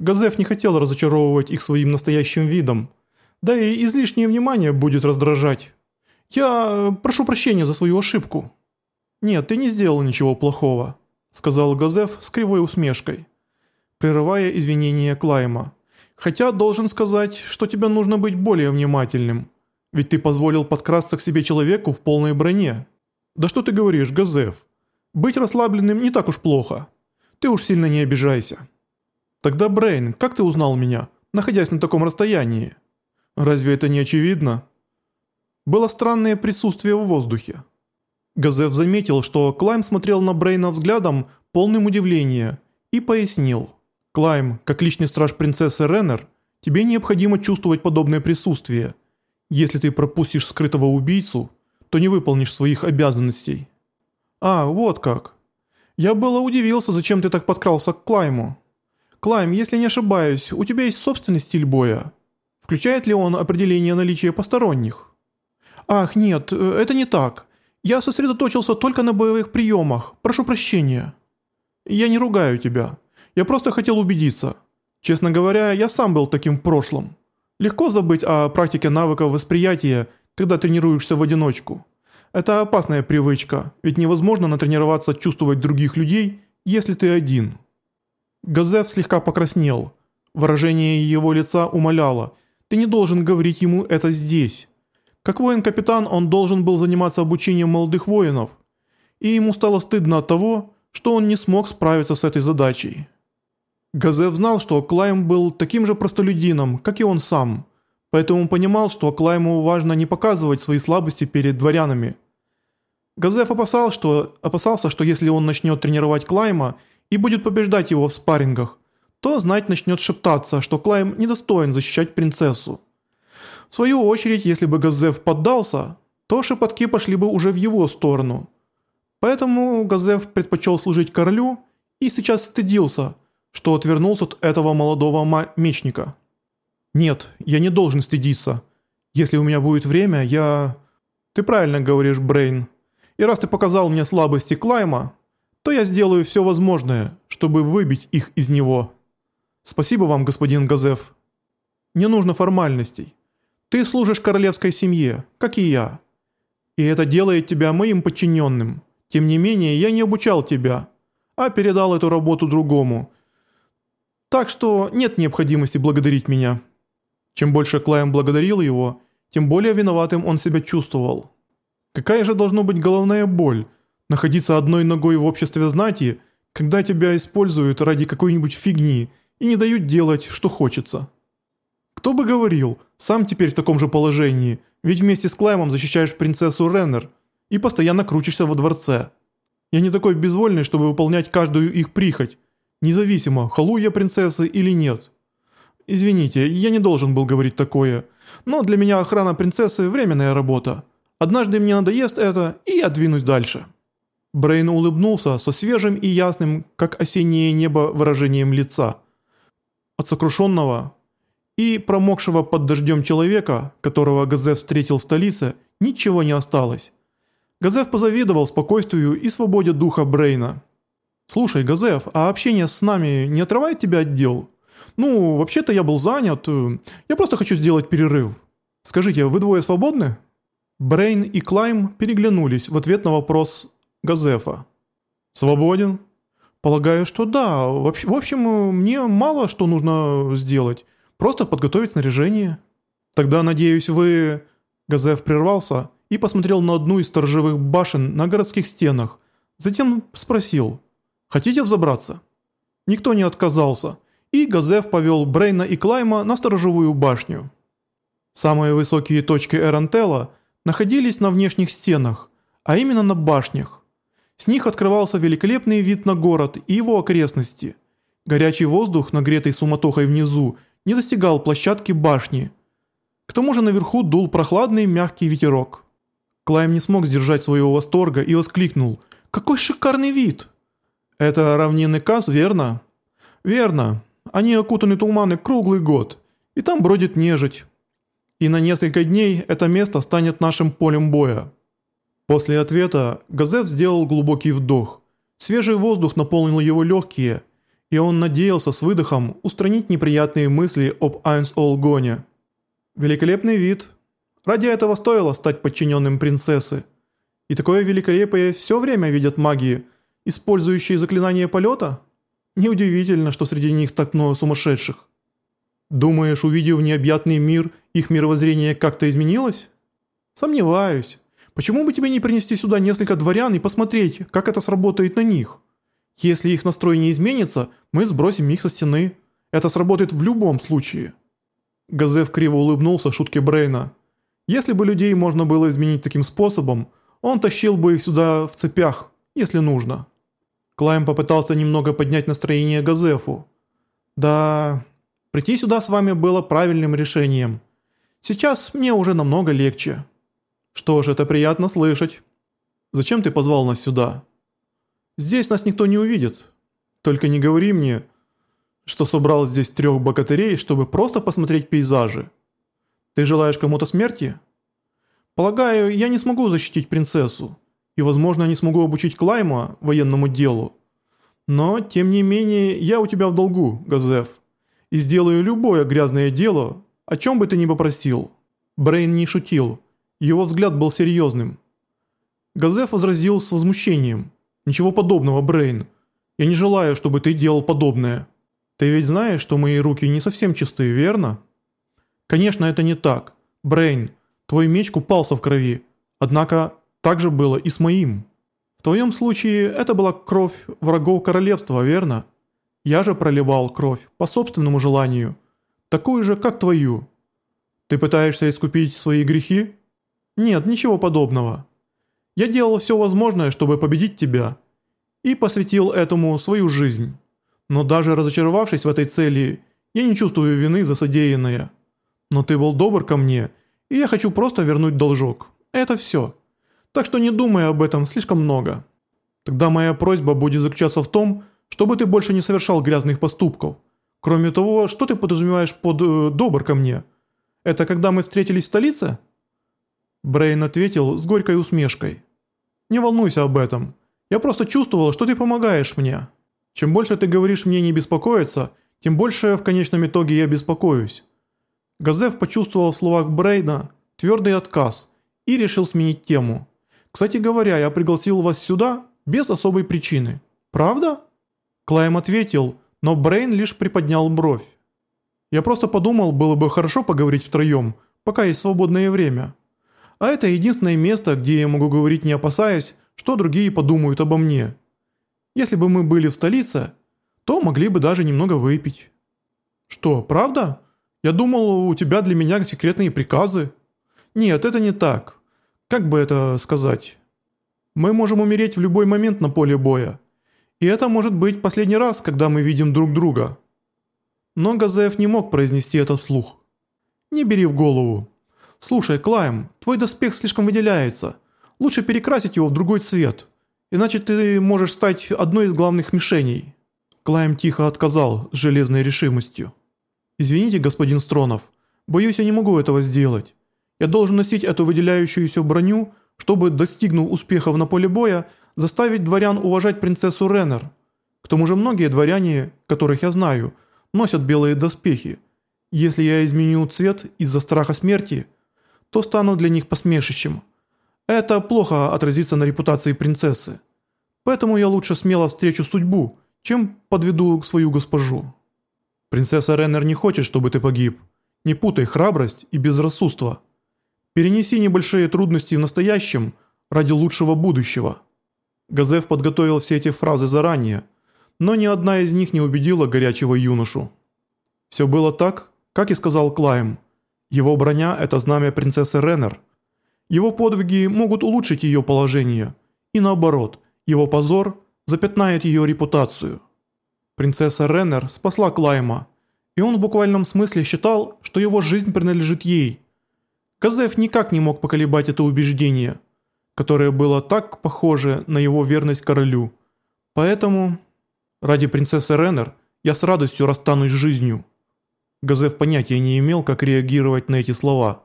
Газеф не хотел разочаровывать их своим настоящим видом. Да и излишнее внимание будет раздражать. Я прошу прощения за свою ошибку. Нет, ты не сделал ничего плохого, сказал Газеф с кривой усмешкой, прерывая извинения Клайма. Хотя должен сказать, что тебе нужно быть более внимательным. Ведь ты позволил подкрасться к себе человеку в полной броне. Да что ты говоришь, Газеф? Быть расслабленным не так уж плохо. Ты уж сильно не обижайся. Тогда, Брейн, как ты узнал меня, находясь на таком расстоянии? Разве это не очевидно? Было странное присутствие в воздухе. Газеф заметил, что Клайм смотрел на Брейна взглядом, полным удивления, и пояснил. «Клайм, как личный страж принцессы Реннер, тебе необходимо чувствовать подобное присутствие. Если ты пропустишь скрытого убийцу, то не выполнишь своих обязанностей». «А, вот как. Я было удивился, зачем ты так подкрался к Клайму. Клайм, если не ошибаюсь, у тебя есть собственный стиль боя. Включает ли он определение наличия посторонних?» «Ах, нет, это не так. Я сосредоточился только на боевых приемах. Прошу прощения». «Я не ругаю тебя. Я просто хотел убедиться. Честно говоря, я сам был таким в прошлом. Легко забыть о практике навыков восприятия, когда тренируешься в одиночку». Это опасная привычка, ведь невозможно натренироваться чувствовать других людей, если ты один. Газеф слегка покраснел. Выражение его лица умоляло. Ты не должен говорить ему это здесь. Как воин-капитан он должен был заниматься обучением молодых воинов. И ему стало стыдно от того, что он не смог справиться с этой задачей. Газеф знал, что Клайм был таким же простолюдином, как и он сам – поэтому понимал, что Клайму важно не показывать свои слабости перед дворянами. Газеф опасал, что, опасался, что если он начнет тренировать Клайма и будет побеждать его в спаррингах, то знать начнет шептаться, что Клайм недостоин защищать принцессу. В свою очередь, если бы Газеф поддался, то шепотки пошли бы уже в его сторону. Поэтому Газеф предпочел служить королю и сейчас стыдился, что отвернулся от этого молодого мечника. «Нет, я не должен стыдиться. Если у меня будет время, я...» «Ты правильно говоришь, Брейн. И раз ты показал мне слабости Клайма, то я сделаю все возможное, чтобы выбить их из него. Спасибо вам, господин Газеф. Не нужно формальностей. Ты служишь королевской семье, как и я. И это делает тебя моим подчиненным. Тем не менее, я не обучал тебя, а передал эту работу другому. Так что нет необходимости благодарить меня». Чем больше Клайм благодарил его, тем более виноватым он себя чувствовал. Какая же должна быть головная боль – находиться одной ногой в обществе знати, когда тебя используют ради какой-нибудь фигни и не дают делать, что хочется. Кто бы говорил, сам теперь в таком же положении, ведь вместе с Клаймом защищаешь принцессу Реннер и постоянно крутишься во дворце. Я не такой безвольный, чтобы выполнять каждую их прихоть, независимо, халу я принцессы или нет. «Извините, я не должен был говорить такое, но для меня охрана принцессы – временная работа. Однажды мне надоест это, и я двинусь дальше». Брейн улыбнулся со свежим и ясным, как осеннее небо, выражением лица. От сокрушенного и промокшего под дождем человека, которого Газеф встретил в столице, ничего не осталось. Газеф позавидовал спокойствию и свободе духа Брейна. «Слушай, Газеф, а общение с нами не отрывает тебя от дел?» «Ну, вообще-то я был занят. Э, я просто хочу сделать перерыв. Скажите, вы двое свободны?» Брейн и Клайм переглянулись в ответ на вопрос Газефа. «Свободен?» «Полагаю, что да. В общем, мне мало что нужно сделать. Просто подготовить снаряжение». «Тогда, надеюсь, вы...» Газеф прервался и посмотрел на одну из сторожевых башен на городских стенах. Затем спросил. «Хотите взобраться?» Никто не отказался – и Газеф повел Брейна и Клайма на сторожевую башню. Самые высокие точки Эрантела находились на внешних стенах, а именно на башнях. С них открывался великолепный вид на город и его окрестности. Горячий воздух, нагретый суматохой внизу, не достигал площадки башни. К тому же наверху дул прохладный мягкий ветерок. Клайм не смог сдержать своего восторга и воскликнул «Какой шикарный вид!» «Это равнинный Каз, верно?» «Верно. Они окутаны туманы круглый год, и там бродит нежить. И на несколько дней это место станет нашим полем боя». После ответа Газет сделал глубокий вдох. Свежий воздух наполнил его легкие, и он надеялся с выдохом устранить неприятные мысли об Айнс Олгоне. Великолепный вид. Ради этого стоило стать подчиненным принцессы. И такое великолепие все время видят магии, использующие заклинания полета? Неудивительно, что среди них так много сумасшедших. Думаешь, увидев необъятный мир, их мировоззрение как-то изменилось? Сомневаюсь. Почему бы тебе не принести сюда несколько дворян и посмотреть, как это сработает на них? Если их настрой не изменится, мы сбросим их со стены. Это сработает в любом случае». Газев криво улыбнулся шутке Брейна. «Если бы людей можно было изменить таким способом, он тащил бы их сюда в цепях, если нужно». Клайм попытался немного поднять настроение Газефу. «Да, прийти сюда с вами было правильным решением. Сейчас мне уже намного легче». «Что ж, это приятно слышать. Зачем ты позвал нас сюда?» Здесь нас никто не увидит. Только не говори мне, что собрал здесь трех богатырей, чтобы просто посмотреть пейзажи. Ты желаешь кому-то смерти? Полагаю, я не смогу защитить принцессу, и, возможно, не смогу обучить Клайма военному делу. Но, тем не менее, я у тебя в долгу, Газеф, и сделаю любое грязное дело, о чем бы ты ни попросил». Брейн не шутил, его взгляд был серьезным. Газеф возразил с возмущением – Ничего подобного, Брейн. Я не желаю, чтобы ты делал подобное. Ты ведь знаешь, что мои руки не совсем чистые, верно? Конечно, это не так. Брейн, твой меч купался в крови. Однако, так же было и с моим. В твоем случае это была кровь врагов королевства, верно? Я же проливал кровь по собственному желанию. Такую же, как твою. Ты пытаешься искупить свои грехи? Нет, ничего подобного. Я делал все возможное, чтобы победить тебя, и посвятил этому свою жизнь. Но даже разочаровавшись в этой цели, я не чувствую вины за содеянное. Но ты был добр ко мне, и я хочу просто вернуть должок. Это все. Так что не думай об этом слишком много. Тогда моя просьба будет заключаться в том, чтобы ты больше не совершал грязных поступков. Кроме того, что ты подразумеваешь под э, «добр ко мне»? Это когда мы встретились в столице?» Брейн ответил с горькой усмешкой. Не волнуйся об этом. Я просто чувствовал, что ты помогаешь мне. Чем больше ты говоришь мне не беспокоиться, тем больше в конечном итоге я беспокоюсь». Газев почувствовал в словах Брейна твердый отказ и решил сменить тему. «Кстати говоря, я пригласил вас сюда без особой причины. Правда?» Клайм ответил, но Брейн лишь приподнял бровь. «Я просто подумал, было бы хорошо поговорить втроем, пока есть свободное время». А это единственное место, где я могу говорить не опасаясь, что другие подумают обо мне. Если бы мы были в столице, то могли бы даже немного выпить. Что, правда? Я думал, у тебя для меня секретные приказы. Нет, это не так. Как бы это сказать? Мы можем умереть в любой момент на поле боя. И это может быть последний раз, когда мы видим друг друга. Но Газаев не мог произнести это вслух. Не бери в голову. «Слушай, Клайм, твой доспех слишком выделяется. Лучше перекрасить его в другой цвет, иначе ты можешь стать одной из главных мишеней». Клайм тихо отказал с железной решимостью. «Извините, господин Стронов, боюсь, я не могу этого сделать. Я должен носить эту выделяющуюся броню, чтобы, достигнув успехов на поле боя, заставить дворян уважать принцессу Реннер. К тому же многие дворяне, которых я знаю, носят белые доспехи. Если я изменю цвет из-за страха смерти – то стану для них посмешищем. Это плохо отразится на репутации принцессы. Поэтому я лучше смело встречу судьбу, чем подведу свою госпожу. Принцесса Реннер не хочет, чтобы ты погиб. Не путай храбрость и безрассудство. Перенеси небольшие трудности в настоящем ради лучшего будущего. Газев подготовил все эти фразы заранее, но ни одна из них не убедила горячего юношу. Все было так, как и сказал Клайм – его броня – это знамя принцессы Реннер. Его подвиги могут улучшить ее положение. И наоборот, его позор запятнает ее репутацию. Принцесса Реннер спасла Клайма, и он в буквальном смысле считал, что его жизнь принадлежит ей. Казев никак не мог поколебать это убеждение, которое было так похоже на его верность королю. Поэтому, ради принцессы Реннер, я с радостью расстанусь с жизнью. Газев понятия не имел, как реагировать на эти слова.